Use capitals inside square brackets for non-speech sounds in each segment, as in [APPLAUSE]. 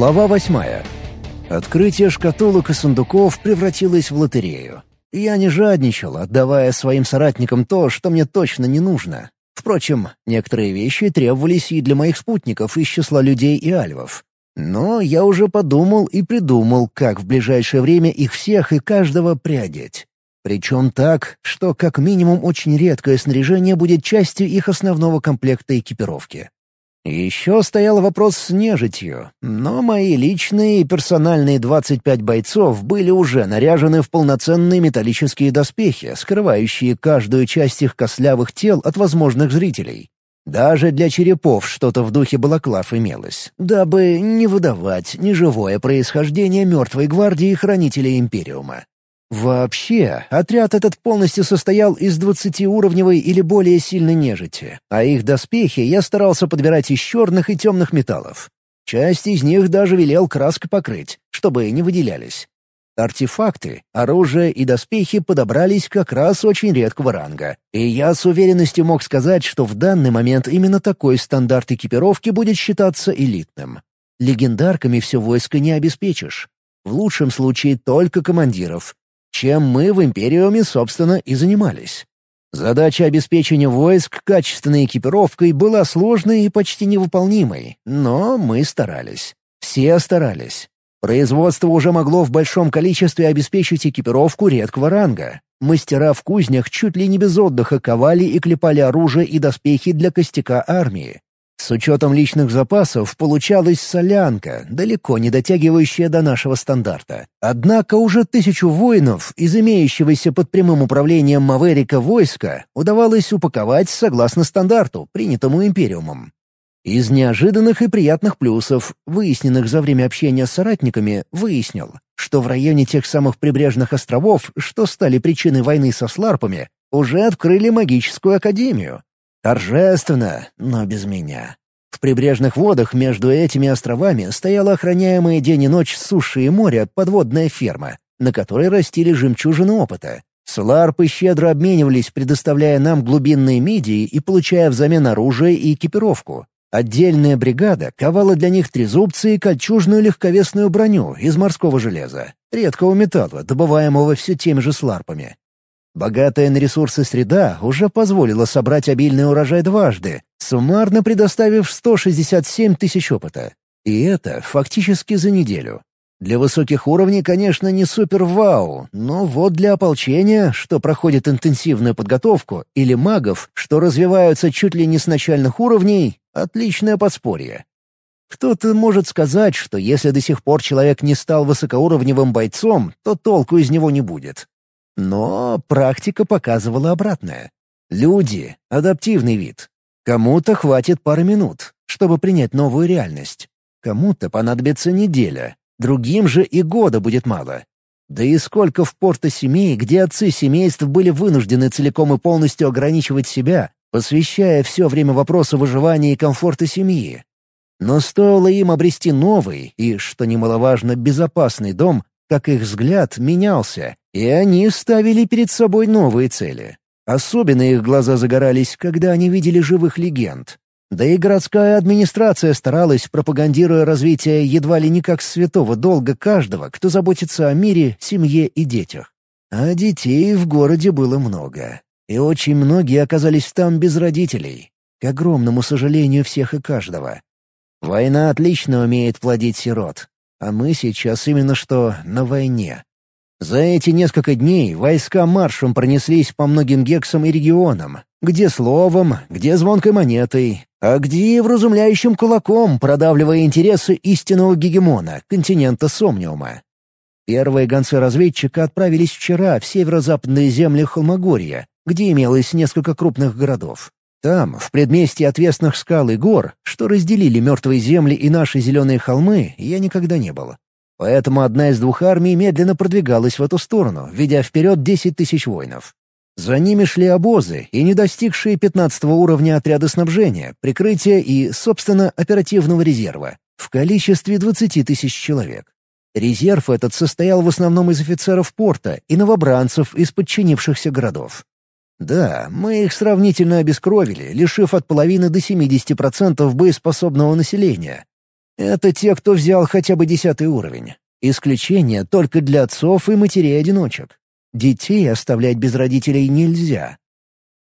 Глава восьмая. Открытие шкатулок и сундуков превратилось в лотерею. Я не жадничал, отдавая своим соратникам то, что мне точно не нужно. Впрочем, некоторые вещи требовались и для моих спутников из числа людей и альвов. Но я уже подумал и придумал, как в ближайшее время их всех и каждого приодеть. Причем так, что как минимум очень редкое снаряжение будет частью их основного комплекта экипировки. Еще стоял вопрос с нежитью, но мои личные и персональные 25 бойцов были уже наряжены в полноценные металлические доспехи, скрывающие каждую часть их кослявых тел от возможных зрителей. Даже для черепов что-то в духе балаклав имелось, дабы не выдавать неживое происхождение мертвой гвардии хранителей Империума. Вообще, отряд этот полностью состоял из двадцатиуровневой или более сильной нежити, а их доспехи я старался подбирать из черных и темных металлов. Часть из них даже велел краской покрыть, чтобы не выделялись. Артефакты, оружие и доспехи подобрались как раз очень редкого ранга, и я с уверенностью мог сказать, что в данный момент именно такой стандарт экипировки будет считаться элитным. Легендарками все войско не обеспечишь. В лучшем случае только командиров, чем мы в Империуме, собственно, и занимались. Задача обеспечения войск качественной экипировкой была сложной и почти невыполнимой, но мы старались. Все старались. Производство уже могло в большом количестве обеспечить экипировку редкого ранга. Мастера в кузнях чуть ли не без отдыха ковали и клепали оружие и доспехи для костяка армии. С учетом личных запасов получалась солянка, далеко не дотягивающая до нашего стандарта. Однако уже тысячу воинов из имеющегося под прямым управлением Маверика войска удавалось упаковать согласно стандарту, принятому Империумом. Из неожиданных и приятных плюсов, выясненных за время общения с соратниками, выяснил, что в районе тех самых прибрежных островов, что стали причиной войны со сларпами, уже открыли магическую академию, Торжественно, но без меня. В прибрежных водах между этими островами стояла охраняемая день и ночь суши и моря подводная ферма, на которой растили жемчужины опыта. Сларпы щедро обменивались, предоставляя нам глубинные мидии и получая взамен оружие и экипировку. Отдельная бригада ковала для них трезубцы и кольчужную легковесную броню из морского железа, редкого металла, добываемого все теми же сларпами. Богатая на ресурсы среда уже позволила собрать обильный урожай дважды, суммарно предоставив 167 тысяч опыта. И это фактически за неделю. Для высоких уровней, конечно, не супер-вау, но вот для ополчения, что проходит интенсивную подготовку, или магов, что развиваются чуть ли не с начальных уровней, отличное подспорье. Кто-то может сказать, что если до сих пор человек не стал высокоуровневым бойцом, то толку из него не будет. Но практика показывала обратное. Люди — адаптивный вид. Кому-то хватит пары минут, чтобы принять новую реальность. Кому-то понадобится неделя, другим же и года будет мало. Да и сколько в порто семей, где отцы семейств были вынуждены целиком и полностью ограничивать себя, посвящая все время вопросу выживания и комфорта семьи. Но стоило им обрести новый и, что немаловажно, безопасный дом, как их взгляд менялся, и они ставили перед собой новые цели. Особенно их глаза загорались, когда они видели живых легенд. Да и городская администрация старалась, пропагандируя развитие едва ли не как святого долга каждого, кто заботится о мире, семье и детях. А детей в городе было много. И очень многие оказались там без родителей. К огромному сожалению всех и каждого. Война отлично умеет плодить сирот, а мы сейчас именно что на войне. За эти несколько дней войска маршем пронеслись по многим гексам и регионам, где словом, где звонкой монетой, а где вразумляющим кулаком, продавливая интересы истинного гегемона, континента Сомниума. Первые гонцы разведчика отправились вчера в северо-западные земли Холмогорья, где имелось несколько крупных городов. Там, в предместье отвесных скал и гор, что разделили мертвые земли и наши зеленые холмы, я никогда не был. Поэтому одна из двух армий медленно продвигалась в эту сторону, ведя вперед десять тысяч воинов. За ними шли обозы и не достигшие пятнадцатого уровня отряда снабжения, прикрытия и, собственно, оперативного резерва в количестве двадцати тысяч человек. Резерв этот состоял в основном из офицеров порта и новобранцев из подчинившихся городов. Да, мы их сравнительно обескровили, лишив от половины до 70% боеспособного населения. Это те, кто взял хотя бы десятый уровень. Исключение только для отцов и матерей-одиночек. Детей оставлять без родителей нельзя.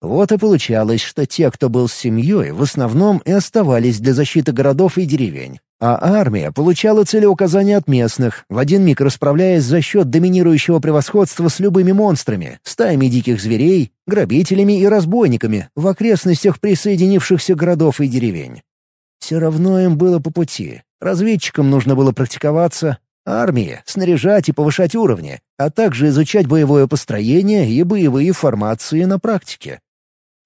Вот и получалось, что те, кто был с семьей, в основном и оставались для защиты городов и деревень. А армия получала целеуказания от местных, в один миг расправляясь за счет доминирующего превосходства с любыми монстрами, стаями диких зверей, грабителями и разбойниками в окрестностях присоединившихся городов и деревень. Все равно им было по пути. Разведчикам нужно было практиковаться, армии — снаряжать и повышать уровни, а также изучать боевое построение и боевые формации на практике.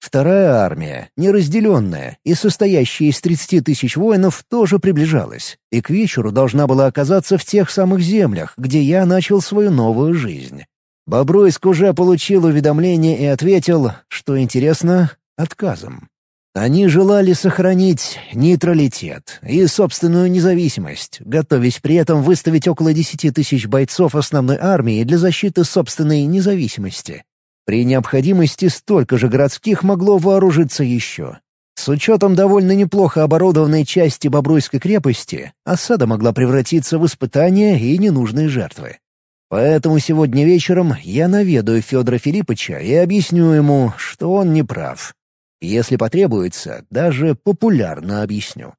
Вторая армия, неразделенная и состоящая из 30 тысяч воинов, тоже приближалась, и к вечеру должна была оказаться в тех самых землях, где я начал свою новую жизнь. Бобруйск уже получил уведомление и ответил, что интересно, отказом. Они желали сохранить нейтралитет и собственную независимость, готовясь при этом выставить около 10 тысяч бойцов основной армии для защиты собственной независимости. При необходимости столько же городских могло вооружиться еще. С учетом довольно неплохо оборудованной части Бобруйской крепости, осада могла превратиться в испытания и ненужные жертвы. Поэтому сегодня вечером я наведаю Федора Филипповича и объясню ему, что он не прав. Если потребуется, даже популярно объясню.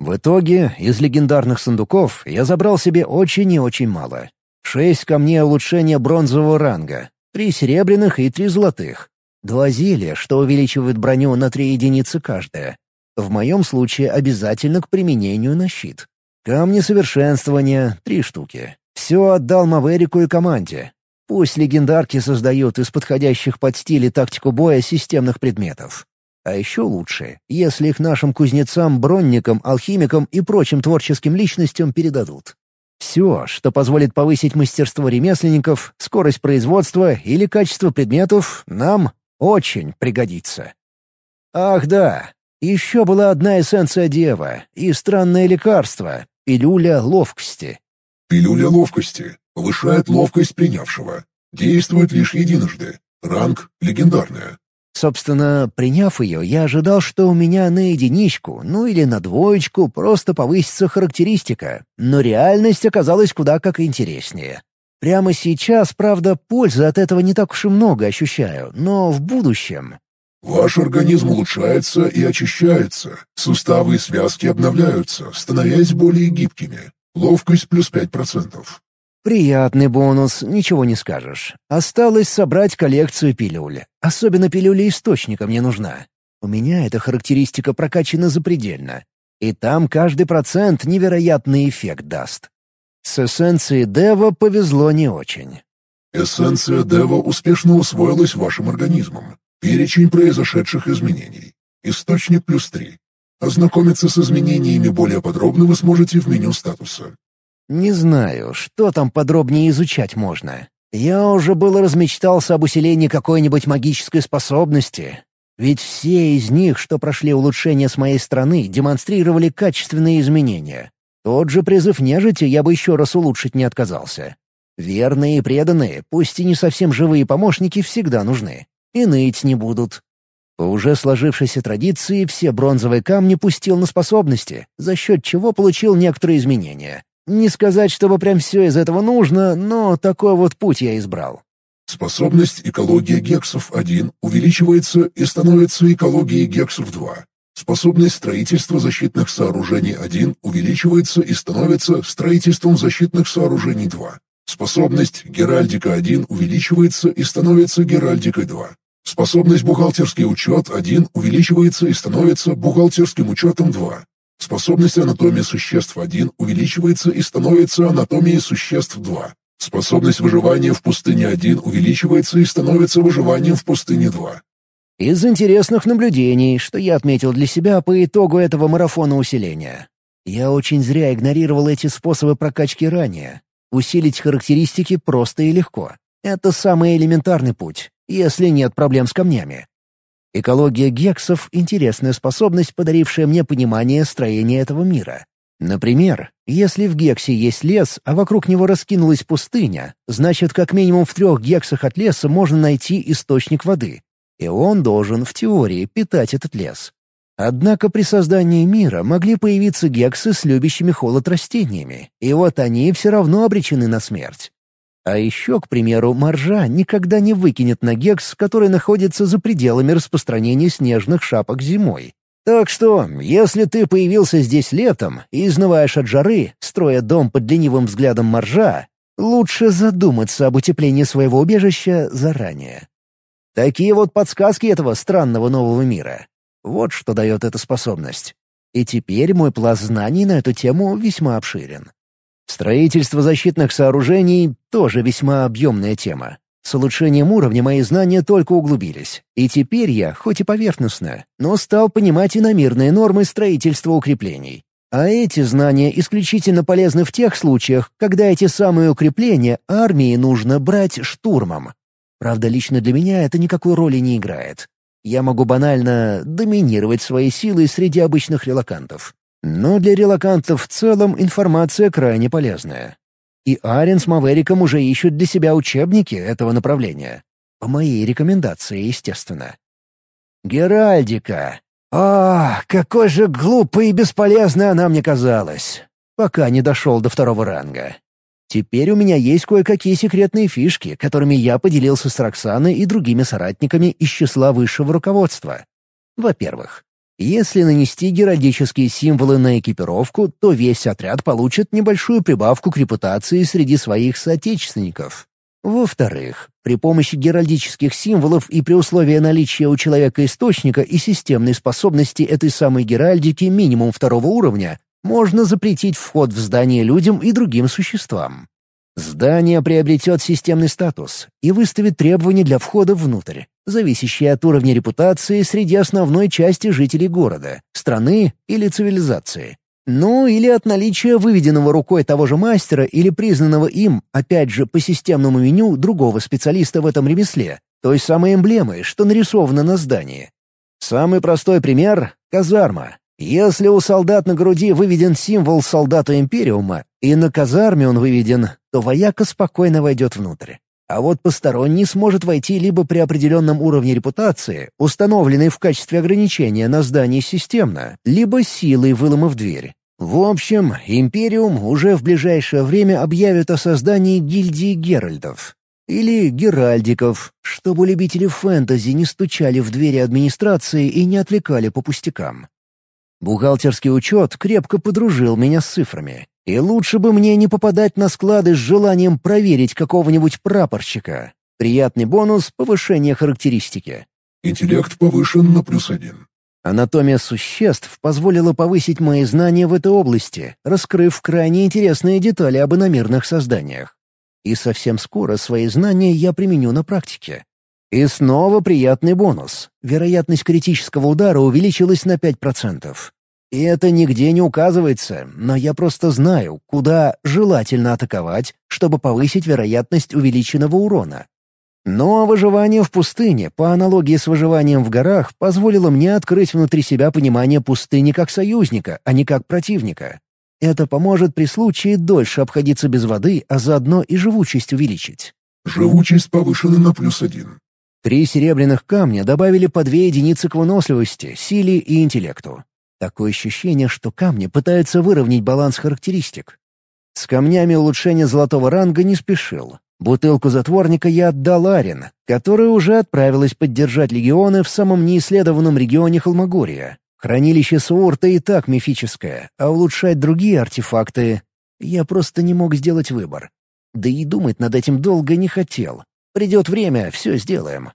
В итоге из легендарных сундуков я забрал себе очень и очень мало. Шесть камней улучшения бронзового ранга, Три серебряных и три золотых. Два зелья, что увеличивают броню на три единицы каждое. В моем случае обязательно к применению на щит. Камни совершенствования — три штуки. Все отдал Маверику и команде. Пусть легендарки создают из подходящих под стиль и тактику боя системных предметов. А еще лучше, если их нашим кузнецам, бронникам, алхимикам и прочим творческим личностям передадут. Все, что позволит повысить мастерство ремесленников, скорость производства или качество предметов, нам очень пригодится. Ах да, еще была одна эссенция дева и странное лекарство — пилюля ловкости. Пилюля ловкости повышает ловкость принявшего. Действует лишь единожды. Ранг — легендарная. Собственно, приняв ее, я ожидал, что у меня на единичку, ну или на двоечку просто повысится характеристика, но реальность оказалась куда как интереснее. Прямо сейчас, правда, пользы от этого не так уж и много ощущаю, но в будущем... Ваш организм улучшается и очищается, суставы и связки обновляются, становясь более гибкими. Ловкость плюс 5%. Приятный бонус, ничего не скажешь. Осталось собрать коллекцию пилюль. Особенно пилюля источника мне нужна. У меня эта характеристика прокачана запредельно. И там каждый процент невероятный эффект даст. С эссенцией Дева повезло не очень. Эссенция Дева успешно усвоилась вашим организмом. Перечень произошедших изменений. Источник плюс три. Ознакомиться с изменениями более подробно вы сможете в меню статуса. Не знаю, что там подробнее изучать можно. Я уже было размечтался об усилении какой-нибудь магической способности. Ведь все из них, что прошли улучшения с моей стороны, демонстрировали качественные изменения. Тот же призыв нежити я бы еще раз улучшить не отказался. Верные и преданные, пусть и не совсем живые помощники, всегда нужны. И ныть не будут. По уже сложившейся традиции все бронзовые камни пустил на способности, за счет чего получил некоторые изменения. Не сказать, чтобы прям все из этого нужно, но такой вот путь я избрал. Способность экология гексов 1 увеличивается и становится экологией гексов 2. Способность строительства защитных сооружений 1 увеличивается и становится строительством защитных сооружений 2. Способность Геральдика 1 увеличивается и становится Геральдикой 2. Способность бухгалтерский учет 1 увеличивается и становится бухгалтерским учетом 2. Способность анатомии существ 1 увеличивается и становится анатомией существ 2. Способность выживания в пустыне 1 увеличивается и становится выживанием в пустыне 2. Из интересных наблюдений, что я отметил для себя по итогу этого марафона усиления. Я очень зря игнорировал эти способы прокачки ранее. Усилить характеристики просто и легко. Это самый элементарный путь, если нет проблем с камнями. Экология гексов — интересная способность, подарившая мне понимание строения этого мира. Например, если в гексе есть лес, а вокруг него раскинулась пустыня, значит, как минимум в трех гексах от леса можно найти источник воды. И он должен, в теории, питать этот лес. Однако при создании мира могли появиться гексы с любящими холод растениями, и вот они все равно обречены на смерть. А еще, к примеру, моржа никогда не выкинет на гекс, который находится за пределами распространения снежных шапок зимой. Так что, если ты появился здесь летом и изнываешь от жары, строя дом под ленивым взглядом моржа, лучше задуматься об утеплении своего убежища заранее. Такие вот подсказки этого странного нового мира. Вот что дает эта способность. И теперь мой пласт знаний на эту тему весьма обширен. Строительство защитных сооружений — тоже весьма объемная тема. С улучшением уровня мои знания только углубились, и теперь я, хоть и поверхностно, но стал понимать иномирные нормы строительства укреплений. А эти знания исключительно полезны в тех случаях, когда эти самые укрепления армии нужно брать штурмом. Правда, лично для меня это никакой роли не играет. Я могу банально доминировать своей силой среди обычных релакантов. Но для релакантов в целом информация крайне полезная. И Арен с Мавериком уже ищут для себя учебники этого направления. По моей рекомендации, естественно. Геральдика. А, какой же глупой и бесполезной она мне казалась, пока не дошел до второго ранга. Теперь у меня есть кое-какие секретные фишки, которыми я поделился с Роксаной и другими соратниками из числа высшего руководства. Во-первых, если нанести геральдические символы на экипировку, то весь отряд получит небольшую прибавку к репутации среди своих соотечественников. Во-вторых, при помощи геральдических символов и при условии наличия у человека источника и системной способности этой самой геральдики минимум второго уровня, можно запретить вход в здание людям и другим существам. Здание приобретет системный статус и выставит требования для входа внутрь, зависящие от уровня репутации среди основной части жителей города, страны или цивилизации. Ну, или от наличия выведенного рукой того же мастера или признанного им, опять же, по системному меню другого специалиста в этом ремесле, той самой эмблемы, что нарисовано на здании. Самый простой пример — казарма. Если у солдат на груди выведен символ солдата Империума, и на казарме он выведен, то вояка спокойно войдет внутрь. А вот посторонний сможет войти либо при определенном уровне репутации, установленной в качестве ограничения на здании системно, либо силой выломав дверь. В общем, Империум уже в ближайшее время объявит о создании гильдии Геральдов. Или Геральдиков, чтобы любители фэнтези не стучали в двери администрации и не отвлекали по пустякам. Бухгалтерский учет крепко подружил меня с цифрами. И лучше бы мне не попадать на склады с желанием проверить какого-нибудь прапорщика. Приятный бонус — повышение характеристики. Интеллект повышен на плюс один. Анатомия существ позволила повысить мои знания в этой области, раскрыв крайне интересные детали об иномирных созданиях. И совсем скоро свои знания я применю на практике. И снова приятный бонус. Вероятность критического удара увеличилась на 5%. И это нигде не указывается, но я просто знаю, куда желательно атаковать, чтобы повысить вероятность увеличенного урона. Но выживание в пустыне, по аналогии с выживанием в горах, позволило мне открыть внутри себя понимание пустыни как союзника, а не как противника. Это поможет при случае дольше обходиться без воды, а заодно и живучесть увеличить. Живучесть повышена на плюс один. Три серебряных камня добавили по две единицы к выносливости, силе и интеллекту. Такое ощущение, что камни пытаются выровнять баланс характеристик. С камнями улучшения золотого ранга не спешил. Бутылку затворника я отдал Арин, которая уже отправилась поддержать легионы в самом неисследованном регионе Холмогория. Хранилище Суорта и так мифическое, а улучшать другие артефакты... Я просто не мог сделать выбор. Да и думать над этим долго не хотел. Придет время, все сделаем.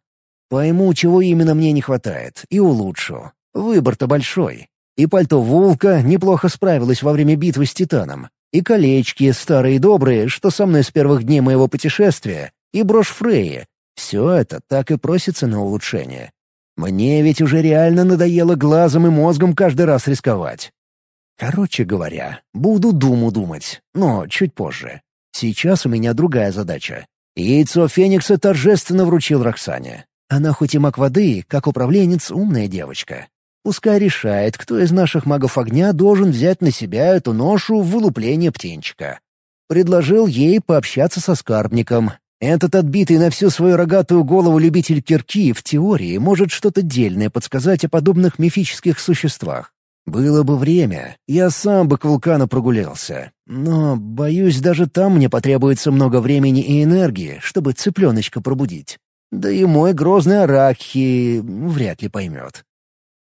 Пойму, чего именно мне не хватает, и улучшу. Выбор-то большой. И пальто Вулка неплохо справилось во время битвы с Титаном. И колечки, старые и добрые, что со мной с первых дней моего путешествия, и брошь Фреи. Все это так и просится на улучшение. Мне ведь уже реально надоело глазом и мозгом каждый раз рисковать. Короче говоря, буду думу думать, но чуть позже. Сейчас у меня другая задача. Яйцо Феникса торжественно вручил Роксане. Она хоть и маг воды, как управленец, умная девочка. Пускай решает, кто из наших магов огня должен взять на себя эту ношу в вылупление птенчика. Предложил ей пообщаться со скарбником. Этот отбитый на всю свою рогатую голову любитель кирки в теории может что-то дельное подсказать о подобных мифических существах. Было бы время, я сам бы к вулкану прогулялся. Но, боюсь, даже там мне потребуется много времени и энергии, чтобы цыпленочка пробудить. Да и мой грозный Аракхи вряд ли поймет.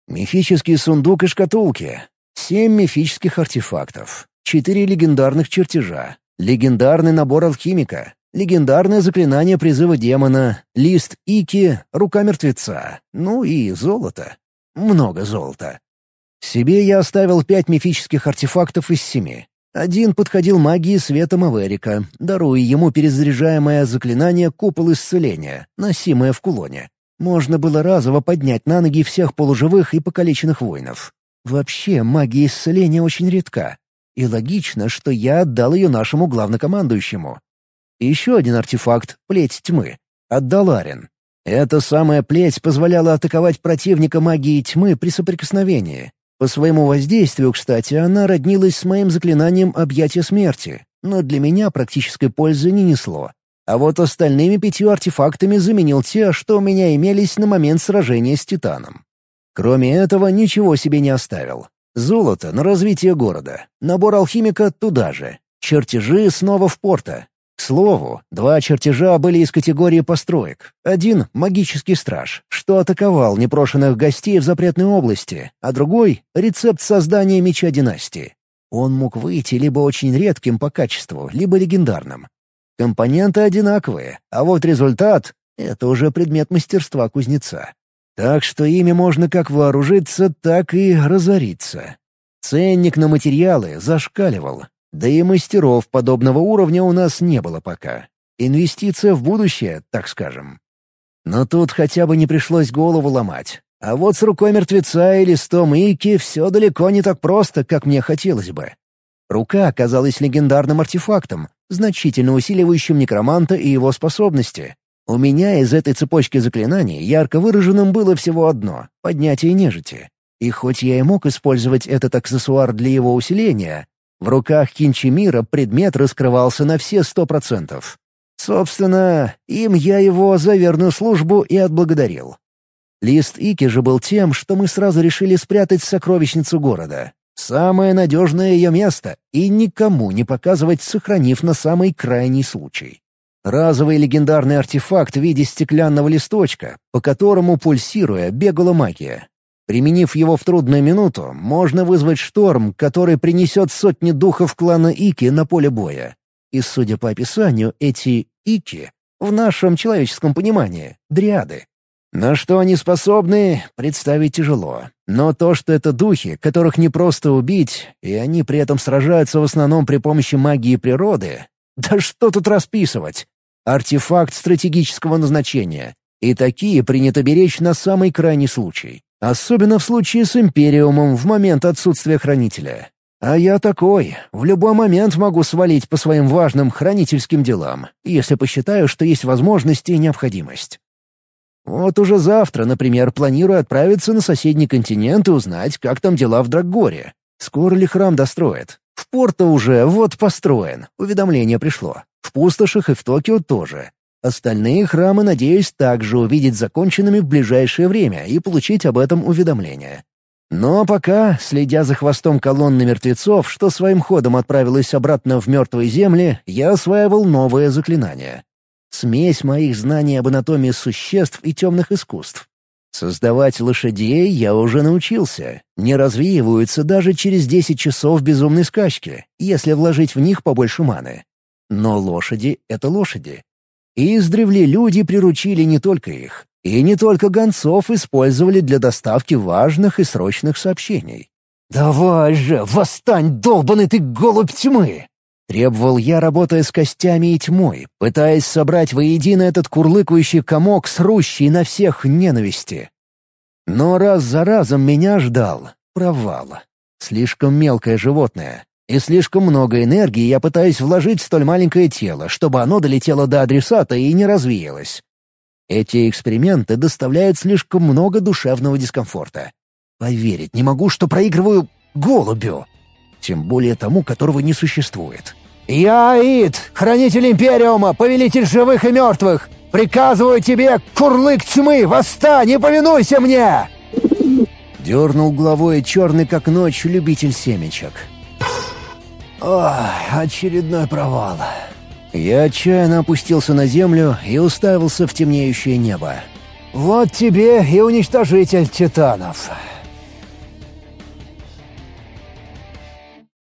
Мифический сундук и шкатулки. Семь мифических артефактов. Четыре легендарных чертежа. Легендарный набор алхимика. Легендарное заклинание призыва демона, лист Ики, рука мертвеца, ну и золото. Много золота. Себе я оставил пять мифических артефактов из семи. Один подходил магии света Маверика, даруя ему перезаряжаемое заклинание «Купол исцеления», носимое в кулоне. Можно было разово поднять на ноги всех полуживых и покалеченных воинов. Вообще, магия исцеления очень редка. И логично, что я отдал ее нашему главнокомандующему. Еще один артефакт — плеть тьмы. Отдал Арен. Эта самая плеть позволяла атаковать противника магии тьмы при соприкосновении. По своему воздействию, кстати, она роднилась с моим заклинанием «Объятие смерти», но для меня практической пользы не несло. А вот остальными пятью артефактами заменил те, что у меня имелись на момент сражения с Титаном. Кроме этого, ничего себе не оставил. Золото на развитие города, набор алхимика туда же, чертежи снова в порта, к слову, два чертежа были из категории построек. Один — магический страж, что атаковал непрошенных гостей в запретной области, а другой — рецепт создания меча династии. Он мог выйти либо очень редким по качеству, либо легендарным. Компоненты одинаковые, а вот результат — это уже предмет мастерства кузнеца. Так что ими можно как вооружиться, так и разориться. Ценник на материалы зашкаливал, да и мастеров подобного уровня у нас не было пока. Инвестиция в будущее, так скажем. Но тут хотя бы не пришлось голову ломать. А вот с рукой мертвеца и листом Ики все далеко не так просто, как мне хотелось бы. Рука оказалась легендарным артефактом, значительно усиливающим некроманта и его способности. У меня из этой цепочки заклинаний ярко выраженным было всего одно — поднятие нежити. И хоть я и мог использовать этот аксессуар для его усиления, в руках Кинчемира предмет раскрывался на все сто процентов. Собственно, им я его за верную службу и отблагодарил. Лист Ики же был тем, что мы сразу решили спрятать сокровищницу города. Самое надежное ее место и никому не показывать, сохранив на самый крайний случай. Разовый легендарный артефакт в виде стеклянного листочка, по которому, пульсируя, бегала магия. Применив его в трудную минуту, можно вызвать шторм, который принесет сотни духов клана Ики на поле боя. И, судя по описанию, эти Ики в нашем человеческом понимании — дриады. На что они способны, представить тяжело. Но то, что это духи, которых не просто убить, и они при этом сражаются в основном при помощи магии природы, [LAUGHS] да что тут расписывать? Артефакт стратегического назначения. И такие принято беречь на самый крайний случай. Особенно в случае с Империумом в момент отсутствия Хранителя. А я такой, в любой момент могу свалить по своим важным хранительским делам, если посчитаю, что есть возможность и необходимость. Вот уже завтра, например, планирую отправиться на соседний континент и узнать, как там дела в Драггоре. Скоро ли храм достроят? В Порто уже вот построен, уведомление пришло. В Пустошах и в Токио тоже. Остальные храмы, надеюсь, также увидеть законченными в ближайшее время и получить об этом уведомление. Но пока, следя за хвостом колонны мертвецов, что своим ходом отправилась обратно в мертвые земли, я осваивал новое заклинание. Смесь моих знаний об анатомии существ и темных искусств. Создавать лошадей я уже научился. Не развеиваются даже через 10 часов безумной скачки, если вложить в них побольше маны. Но лошади — это лошади. Издревле люди приручили не только их, и не только гонцов использовали для доставки важных и срочных сообщений. «Давай же, восстань, долбанный ты голубь тьмы!» Требовал я, работая с костями и тьмой, пытаясь собрать воедино этот курлыкающий комок, срущий на всех ненависти. Но раз за разом меня ждал провал. Слишком мелкое животное, и слишком много энергии я пытаюсь вложить в столь маленькое тело, чтобы оно долетело до адресата и не развеялось. Эти эксперименты доставляют слишком много душевного дискомфорта. Поверить не могу, что проигрываю голубю. Тем более тому, которого не существует. «Я Аид, хранитель Империума, повелитель живых и мертвых! Приказываю тебе, курлык тьмы, восстань и повинуйся мне!» Дернул головой черный как ночь любитель семечек. Ох, очередной провал. Я отчаянно опустился на землю и уставился в темнеющее небо. «Вот тебе и уничтожитель титанов!»